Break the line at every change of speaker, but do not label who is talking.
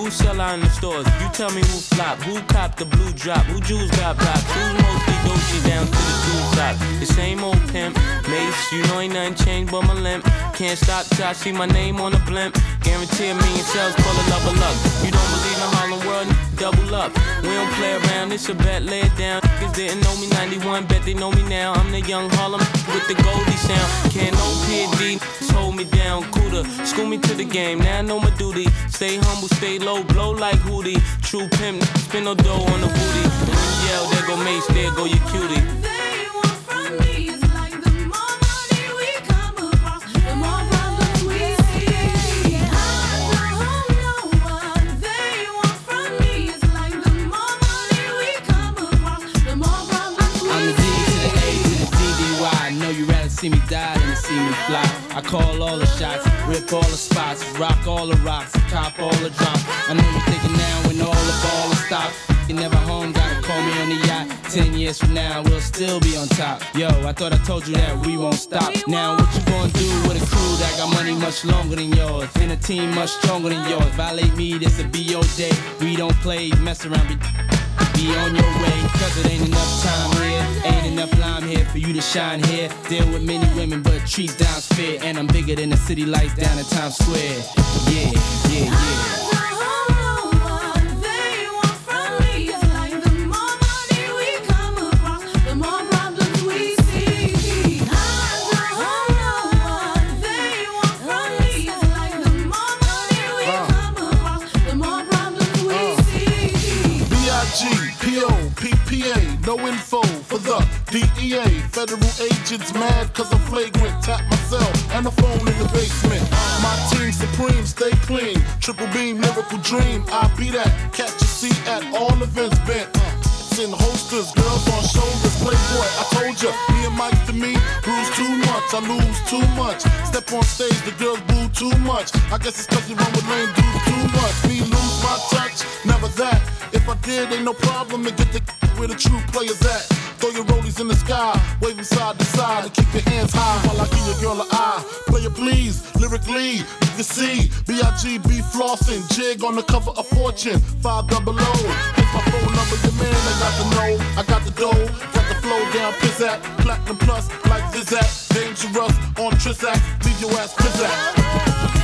who sell out in the stores? You tell me who flop, who cop the blue drop, who jewels got blocks, who's mostly Dolce down to the two top. The same old pimp, Mase, you know ain't nothing changed but my limp. Can't stop till I see my name on the blimp. Guarantee a million sales, call it love of luck. You don't believe in Harlem World, double up. We don't play around, it's a bet, lay it down. Niggas didn't know me 91, bet they know me now. I'm the young Harlem with the Goldie sound. Can't no PD, hold me down, cooler. School me to the game, now I know my duty. Stay humble, stay low, blow like Hootie. True pimp, spin no dough on the booty. And you yell, there go Mase, there
you want from me. It's like the more money we come across. The more my look we see. We come across. The more about we're
gonna go your cutie. see me die than to see me fly. I call all the shots, rip all the spots, rock all the rocks, cop all the drops. I know you're thinking now when all the ball is stopped. You never home, gotta call me on the yacht. Ten years from now, we'll still be on top. Yo, I thought I told you that we won't stop. Now, what you gonna do with a crew that got money much longer than yours? And a team much stronger than yours. Violate me, this'll be your day. We don't play, mess around, be be on your way. Cause it ain't enough time here. Ain't for you to shine here. Deal with many women, but treat down's fair. And I'm bigger than the city lights down in Times Square. Yeah, yeah, yeah.
no info DEA. Federal agents mad cause I'm flagrant. Tap myself and the phone in the basement. My team supreme, stay clean. Triple beam, lyrical dream. I be that. Catch a seat at all events bent. In holsters, girls on shoulders, playboy. I told ya, me and Mike to me, bruise too much, I lose too much. Step on stage, the girls boo too much. I guess it's cause you run with lame dudes too much. Me lose my touch, never that. If I did, ain't no problem and get the where the true players at. Throw your rollies in the sky, wave them side to side, and keep your hands high while I give your girl an eye. Play it please, lyrically, you can see B-I-G-B flossing, jig on the cover of Fortune, five double O. Hit my phone number, your man, I got the know, I got the dough, got the flow down, piss at, platinum plus, like Zizak, dangerous on Trizac, leave your ass piss at.